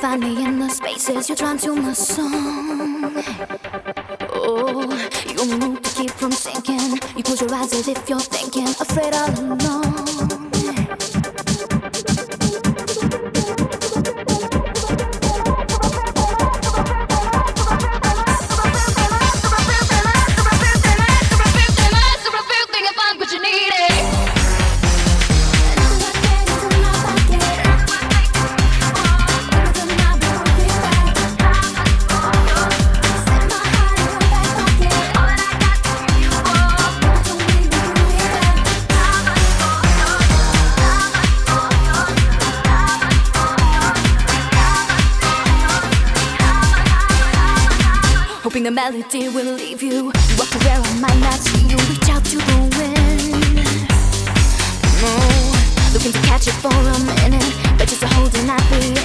find me in the spaces. You're drawn to my song. Oh, you move to keep from sinking. You close your eyes as if you're thinking, afraid all the melody will leave you. Walk away, I might not see you. Reach out to the wind. No, looking to catch it for a minute, but just a holding out the